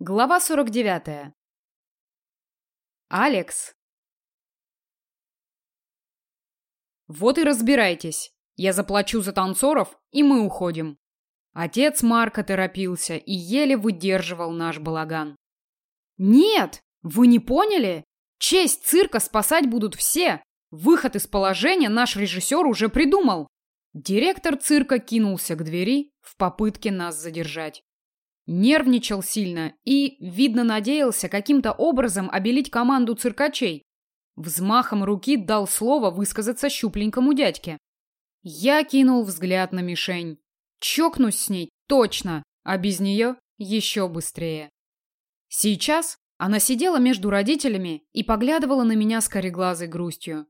Глава 49. Алекс. Вот и разбирайтесь. Я заплачу за танцоров, и мы уходим. Отец Марка торопился и еле выдерживал наш балаган. Нет, вы не поняли? Честь цирка спасать будут все. Выход из положения наш режиссер уже придумал. Директор цирка кинулся к двери в попытке нас задержать. Нервничал сильно и, видно, надеялся каким-то образом обелить команду циркачей. Взмахом руки дал слово высказаться щупленькому дядьке. Я кинул взгляд на мишень. Чокнусь с ней точно, а без нее еще быстрее. Сейчас она сидела между родителями и поглядывала на меня с кореглазой грустью.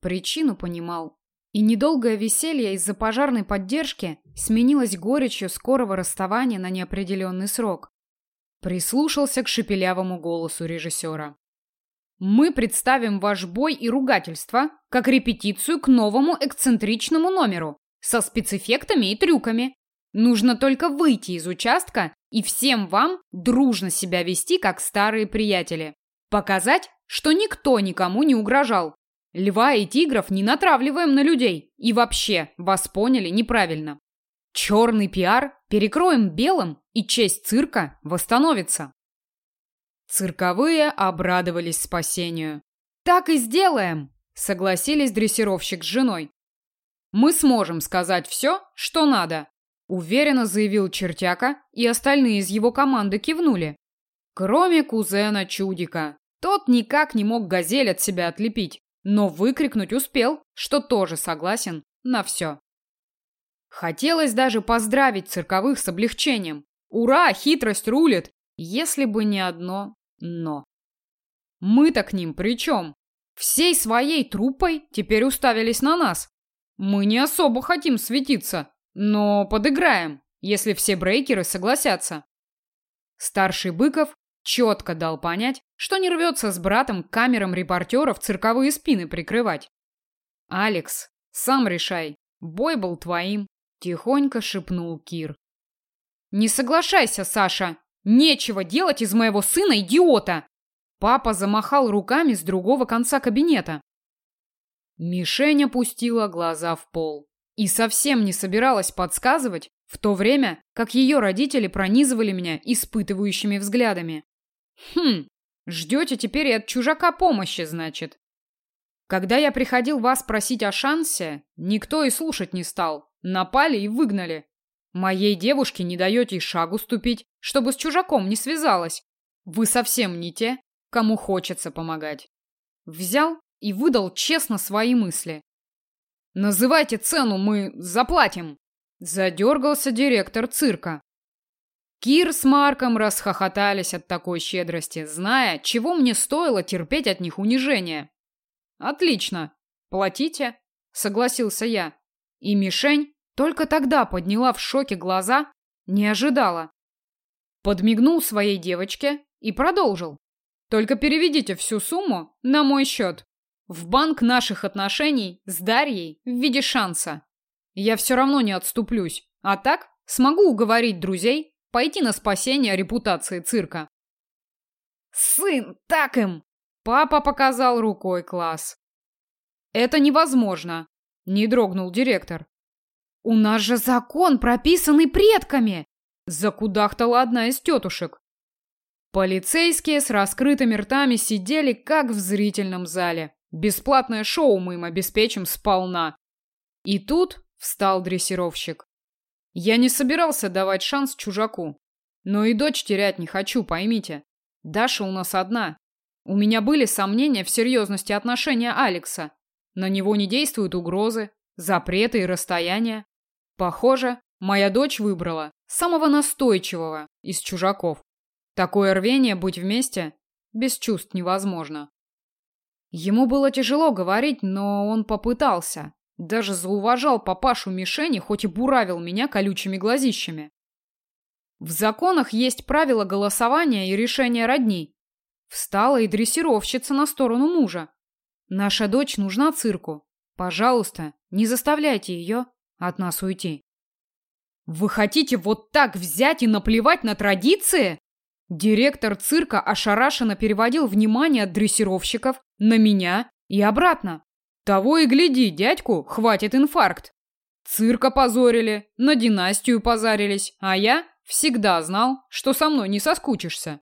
Причину понимал. И недолгое веселье из-за пожарной поддержки сменилось горечью скорого расставания на неопределенный срок. Прислушался к шепелявому голосу режиссера. Мы представим ваш бой и ругательство как репетицию к новому эксцентричному номеру со спецэффектами и трюками. Нужно только выйти из участка и всем вам дружно себя вести как старые приятели. Показать, что никто никому не угрожал, Льва и тигров не натравливаем на людей. И вообще, вас поняли неправильно. Черный пиар перекроем белым, и честь цирка восстановится. Цирковые обрадовались спасению. Так и сделаем, согласились дрессировщик с женой. Мы сможем сказать все, что надо, уверенно заявил Чертяка, и остальные из его команды кивнули. Кроме кузена Чудика. Тот никак не мог газель от себя отлепить но выкрикнуть успел, что тоже согласен на все. Хотелось даже поздравить цирковых с облегчением. Ура, хитрость рулит, если бы не одно «но». Мы-то к ним при чем? Всей своей труппой теперь уставились на нас. Мы не особо хотим светиться, но подыграем, если все брейкеры согласятся. Старший Быков четко дал понять, что не рвется с братом к камерам репортеров цирковые спины прикрывать. «Алекс, сам решай. Бой был твоим», – тихонько шепнул Кир. «Не соглашайся, Саша. Нечего делать из моего сына идиота!» Папа замахал руками с другого конца кабинета. Мишень опустила глаза в пол и совсем не собиралась подсказывать, в то время как ее родители пронизывали меня испытывающими взглядами. Хм, ждете теперь и от чужака помощи, значит. Когда я приходил вас просить о шансе, никто и слушать не стал. Напали и выгнали. Моей девушке не даете и шагу ступить, чтобы с чужаком не связалась. Вы совсем не те, кому хочется помогать. Взял и выдал честно свои мысли. Называйте цену, мы заплатим. Задергался директор цирка. Кир с Марком расхохотались от такой щедрости, зная, чего мне стоило терпеть от них унижение. Отлично. Платите, согласился я. И мишень только тогда подняла в шоке глаза, не ожидала. Подмигнул своей девочке и продолжил. Только переведите всю сумму на мой счет. В банк наших отношений с Дарьей в виде шанса. Я все равно не отступлюсь. А так смогу уговорить друзей пойти на спасение репутации цирка. «Сын, так им!» Папа показал рукой класс. «Это невозможно», — не дрогнул директор. «У нас же закон, прописанный предками!» Закудахтала одна из тетушек. Полицейские с раскрытыми ртами сидели, как в зрительном зале. Бесплатное шоу мы им обеспечим сполна. И тут встал дрессировщик. Я не собирался давать шанс чужаку. Но и дочь терять не хочу, поймите. Даша у нас одна. У меня были сомнения в серьезности отношения Алекса. На него не действуют угрозы, запреты и расстояния. Похоже, моя дочь выбрала самого настойчивого из чужаков. Такое рвение быть вместе без чувств невозможно. Ему было тяжело говорить, но он попытался. Даже зауважал папашу мишени, хоть и буравил меня колючими глазищами. В законах есть правила голосования и решения родни. Встала и дрессировщица на сторону мужа. Наша дочь нужна цирку. Пожалуйста, не заставляйте ее от нас уйти. Вы хотите вот так взять и наплевать на традиции? Директор цирка ошарашенно переводил внимание от дрессировщиков на меня и обратно. Того и гляди, дядьку хватит инфаркт. Цирка позорили, на династию позарились, а я всегда знал, что со мной не соскучишься.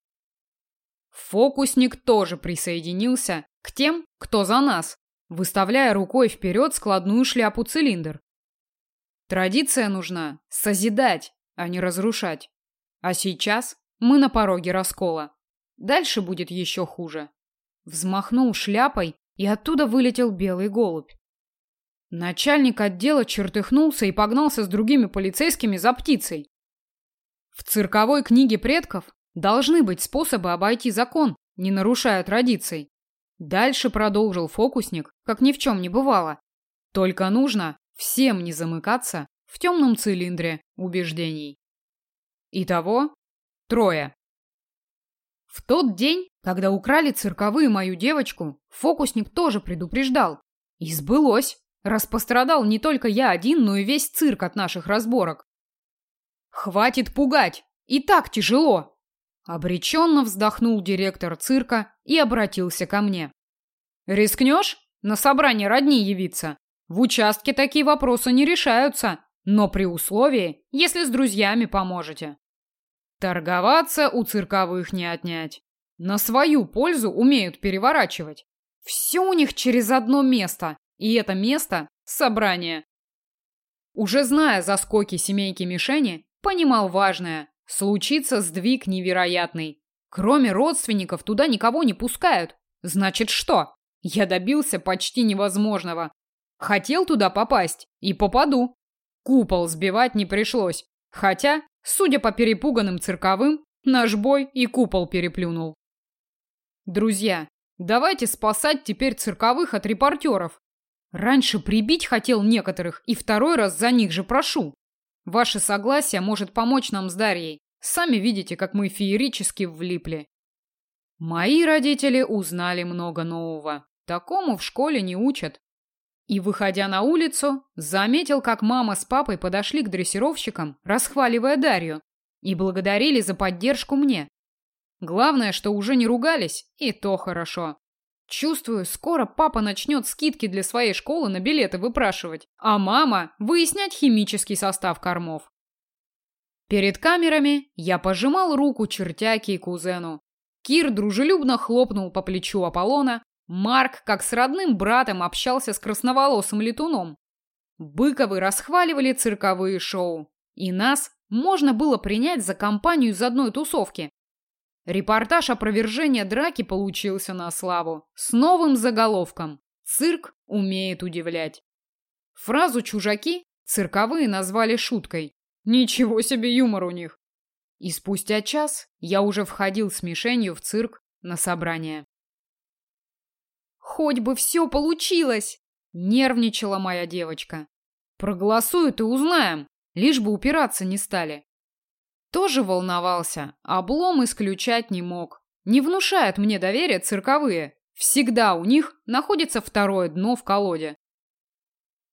Фокусник тоже присоединился к тем, кто за нас, выставляя рукой вперед складную шляпу-цилиндр. Традиция нужна созидать, а не разрушать. А сейчас мы на пороге раскола. Дальше будет еще хуже. Взмахнул шляпой, и оттуда вылетел белый голубь. Начальник отдела чертыхнулся и погнался с другими полицейскими за птицей. В цирковой книге предков должны быть способы обойти закон, не нарушая традиций. Дальше продолжил фокусник, как ни в чем не бывало. Только нужно всем не замыкаться в темном цилиндре убеждений. Итого трое. В тот день, когда украли цирковые мою девочку, фокусник тоже предупреждал. И сбылось. Распострадал не только я один, но и весь цирк от наших разборок. Хватит пугать. И так тяжело. Обреченно вздохнул директор цирка и обратился ко мне. Рискнешь на собрание родни явиться? В участке такие вопросы не решаются, но при условии, если с друзьями поможете. Торговаться у цирковых не отнять. На свою пользу умеют переворачивать. Все у них через одно место, и это место – собрание. Уже зная заскоки семейки мишени, понимал важное – случится сдвиг невероятный. Кроме родственников туда никого не пускают. Значит что? Я добился почти невозможного. Хотел туда попасть и попаду. Купол сбивать не пришлось. Хотя, судя по перепуганным цирковым, наш бой и купол переплюнул. Друзья, давайте спасать теперь цирковых от репортеров. Раньше прибить хотел некоторых, и второй раз за них же прошу. Ваше согласие может помочь нам с Дарьей. Сами видите, как мы феерически влипли. Мои родители узнали много нового. Такому в школе не учат. И, выходя на улицу, заметил, как мама с папой подошли к дрессировщикам, расхваливая Дарью, и благодарили за поддержку мне. Главное, что уже не ругались, и то хорошо. Чувствую, скоро папа начнет скидки для своей школы на билеты выпрашивать, а мама выяснять химический состав кормов. Перед камерами я пожимал руку чертяке и кузену. Кир дружелюбно хлопнул по плечу Аполлона, Марк, как с родным братом, общался с красноволосым летуном. Быковы расхваливали цирковые шоу, и нас можно было принять за компанию из одной тусовки. Репортаж опровержения драки получился на славу, с новым заголовком «Цирк умеет удивлять». Фразу «чужаки» цирковые назвали шуткой. Ничего себе юмор у них. И спустя час я уже входил с мишенью в цирк на собрание. Хоть бы все получилось, нервничала моя девочка. Проголосуют и узнаем, лишь бы упираться не стали. Тоже волновался, облом исключать не мог. Не внушают мне доверия цирковые. Всегда у них находится второе дно в колоде.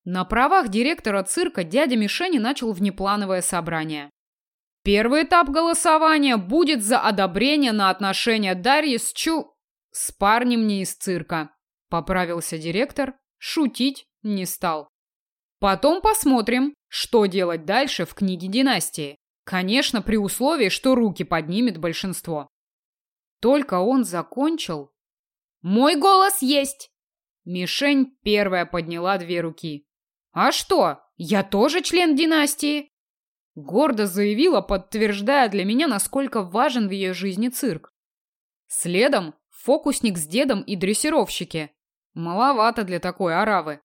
На правах директора цирка дядя Мишени начал внеплановое собрание. Первый этап голосования будет за одобрение на отношения Дарьи с Чу... с парнем не из цирка. Поправился директор, шутить не стал. Потом посмотрим, что делать дальше в книге династии. Конечно, при условии, что руки поднимет большинство. Только он закончил. Мой голос есть. Мишень первая подняла две руки. А что? Я тоже член династии. Гордо заявила, подтверждая для меня, насколько важен в ее жизни цирк. Следом фокусник с дедом и дрессировщики. Маловато для такой оравы.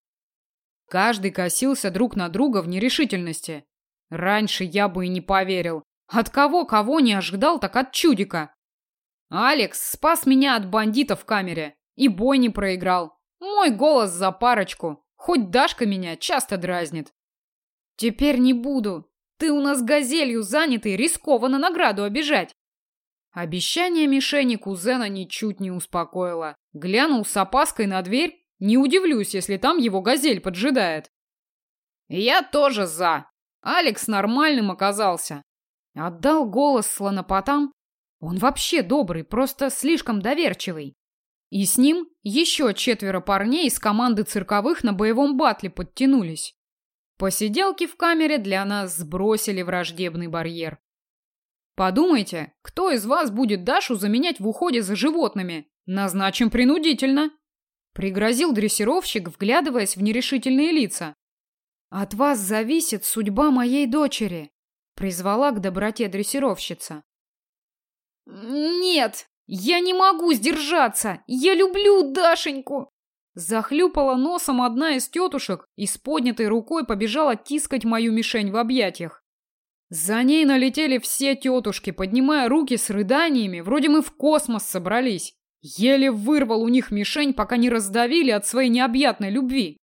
Каждый косился друг на друга в нерешительности. Раньше я бы и не поверил. От кого кого не ожидал, так от чудика. Алекс спас меня от бандитов в камере. И бой не проиграл. Мой голос за парочку. Хоть Дашка меня часто дразнит. Теперь не буду. Ты у нас газелью занятый, рискованно награду обижать. Обещание мишени кузена ничуть не успокоило. Глянул с опаской на дверь. Не удивлюсь, если там его газель поджидает. Я тоже за. Алекс нормальным оказался. Отдал голос слонопотам. Он вообще добрый, просто слишком доверчивый. И с ним еще четверо парней из команды цирковых на боевом батле подтянулись. Посиделки в камере для нас сбросили враждебный барьер. Подумайте, кто из вас будет Дашу заменять в уходе за животными? Назначим принудительно. Пригрозил дрессировщик, вглядываясь в нерешительные лица. От вас зависит судьба моей дочери, призвала к доброте дрессировщица. Нет, я не могу сдержаться. Я люблю Дашеньку. Захлюпала носом одна из тетушек и с поднятой рукой побежала тискать мою мишень в объятиях. За ней налетели все тетушки, поднимая руки с рыданиями, вроде мы в космос собрались. Еле вырвал у них мишень, пока не раздавили от своей необъятной любви.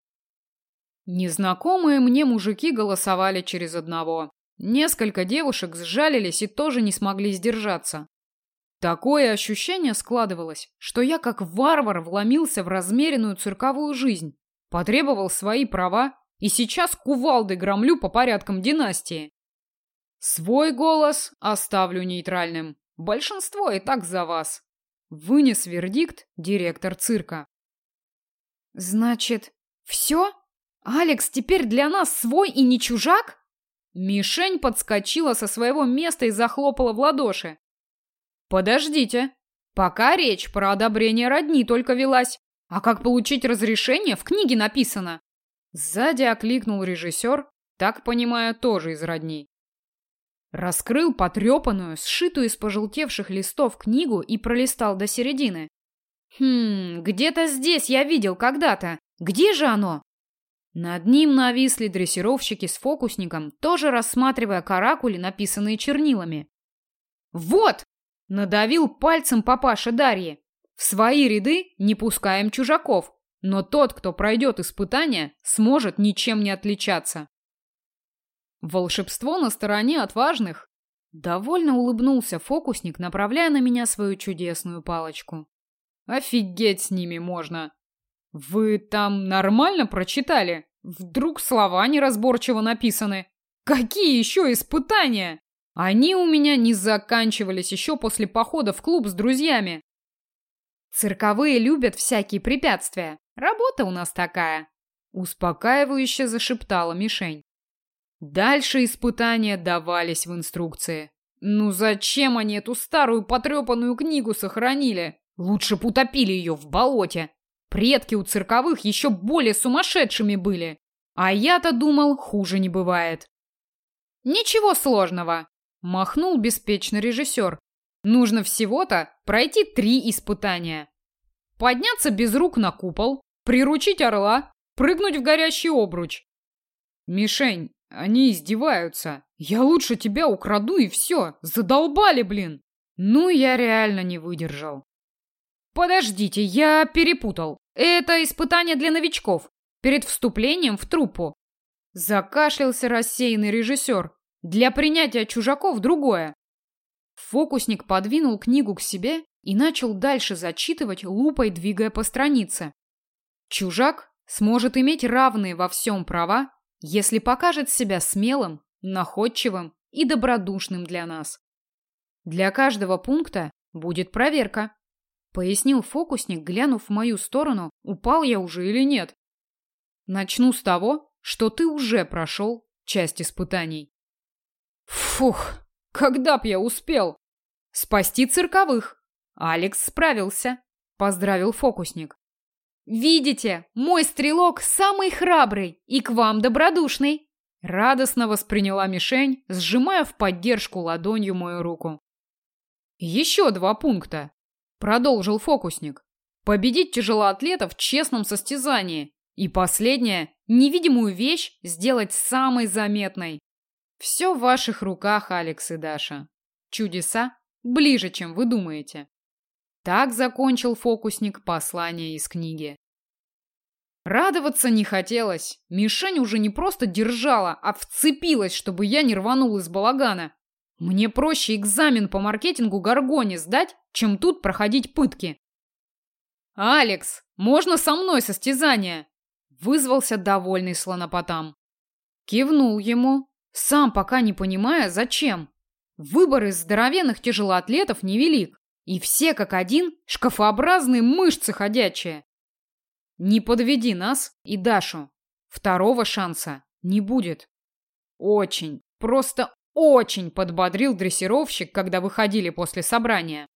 Незнакомые мне мужики голосовали через одного. Несколько девушек сжалились и тоже не смогли сдержаться. Такое ощущение складывалось, что я как варвар вломился в размеренную цирковую жизнь, потребовал свои права и сейчас кувалдой громлю по порядкам династии. Свой голос оставлю нейтральным. Большинство и так за вас. Вынес вердикт директор цирка. Значит, все? Алекс теперь для нас свой и не чужак? Мишень подскочила со своего места и захлопала в ладоши. Подождите. Пока речь про одобрение родни только велась. А как получить разрешение, в книге написано. Сзади окликнул режиссер, так понимаю, тоже из родни. Раскрыл потрепанную, сшитую из пожелтевших листов книгу и пролистал до середины. Хм, где-то здесь я видел когда-то. Где же оно? Над ним нависли дрессировщики с фокусником, тоже рассматривая каракули, написанные чернилами. Вот! Надавил пальцем папаша Дарьи. В свои ряды не пускаем чужаков, но тот, кто пройдет испытание, сможет ничем не отличаться. Волшебство на стороне отважных. Довольно улыбнулся фокусник, направляя на меня свою чудесную палочку. Офигеть с ними можно. Вы там нормально прочитали? Вдруг слова неразборчиво написаны? Какие еще испытания? Они у меня не заканчивались еще после похода в клуб с друзьями. Цирковые любят всякие препятствия. Работа у нас такая. Успокаивающе зашептала мишень. Дальше испытания давались в инструкции. Ну зачем они эту старую потрепанную книгу сохранили? Лучше б утопили ее в болоте. Предки у цирковых еще более сумасшедшими были. А я-то думал, хуже не бывает. Ничего сложного, махнул беспечно режиссер. Нужно всего-то пройти три испытания. Подняться без рук на купол, приручить орла, прыгнуть в горящий обруч. Мишень, они издеваются. Я лучше тебя украду и все. Задолбали, блин. Ну, я реально не выдержал. Подождите, я перепутал. Это испытание для новичков. Перед вступлением в труппу. Закашлялся рассеянный режиссер. Для принятия чужаков другое. Фокусник подвинул книгу к себе и начал дальше зачитывать, лупой двигая по странице. Чужак сможет иметь равные во всем права если покажет себя смелым, находчивым и добродушным для нас. Для каждого пункта будет проверка, пояснил фокусник, глянув в мою сторону, упал я уже или нет. Начну с того, что ты уже прошел часть испытаний. Фух, когда б я успел? Спасти цирковых. Алекс справился, поздравил фокусник. Видите, мой стрелок самый храбрый и к вам добродушный. Радостно восприняла мишень, сжимая в поддержку ладонью мою руку. Еще два пункта, продолжил фокусник. Победить тяжелоатлетов в честном состязании. И последнее, невидимую вещь сделать самой заметной. Все в ваших руках, Алекс и Даша. Чудеса ближе, чем вы думаете. Так закончил фокусник послание из книги. Радоваться не хотелось. Мишень уже не просто держала, а вцепилась, чтобы я не рванул из балагана. Мне проще экзамен по маркетингу Гаргоне сдать, чем тут проходить пытки. «Алекс, можно со мной состязание?» Вызвался довольный слонопотам. Кивнул ему, сам пока не понимая, зачем. Выбор из здоровенных тяжелоатлетов невелик. И все как один шкафообразные мышцы ходячие. Не подведи нас и Дашу. Второго шанса не будет. Очень, просто очень подбодрил дрессировщик, когда выходили после собрания.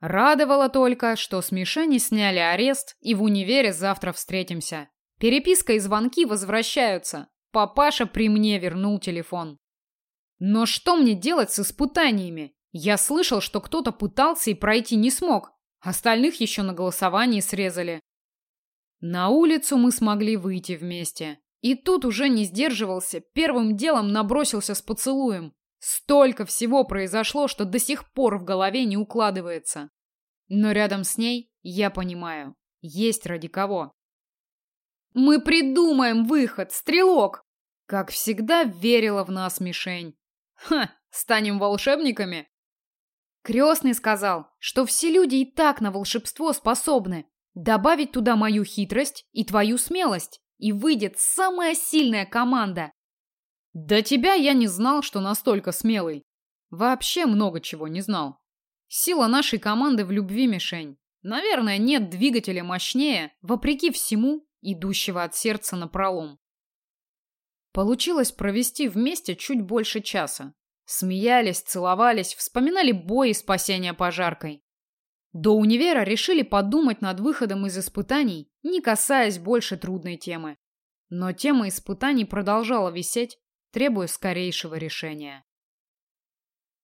Радовало только, что с Мишени сняли арест и в универе завтра встретимся. Переписка и звонки возвращаются. Папаша при мне вернул телефон. Но что мне делать с испытаниями? Я слышал, что кто-то пытался и пройти не смог. Остальных еще на голосовании срезали. На улицу мы смогли выйти вместе. И тут уже не сдерживался, первым делом набросился с поцелуем. Столько всего произошло, что до сих пор в голове не укладывается. Но рядом с ней, я понимаю, есть ради кого. «Мы придумаем выход, стрелок!» Как всегда, верила в нас мишень. «Ха, станем волшебниками?» Крестный сказал, что все люди и так на волшебство способны. Добавить туда мою хитрость и твою смелость, и выйдет самая сильная команда. До тебя я не знал, что настолько смелый. Вообще много чего не знал. Сила нашей команды в любви, мишень. Наверное, нет двигателя мощнее, вопреки всему, идущего от сердца на пролом. Получилось провести вместе чуть больше часа. Смеялись, целовались, вспоминали бой и спасение пожаркой. До универа решили подумать над выходом из испытаний, не касаясь больше трудной темы. Но тема испытаний продолжала висеть, требуя скорейшего решения.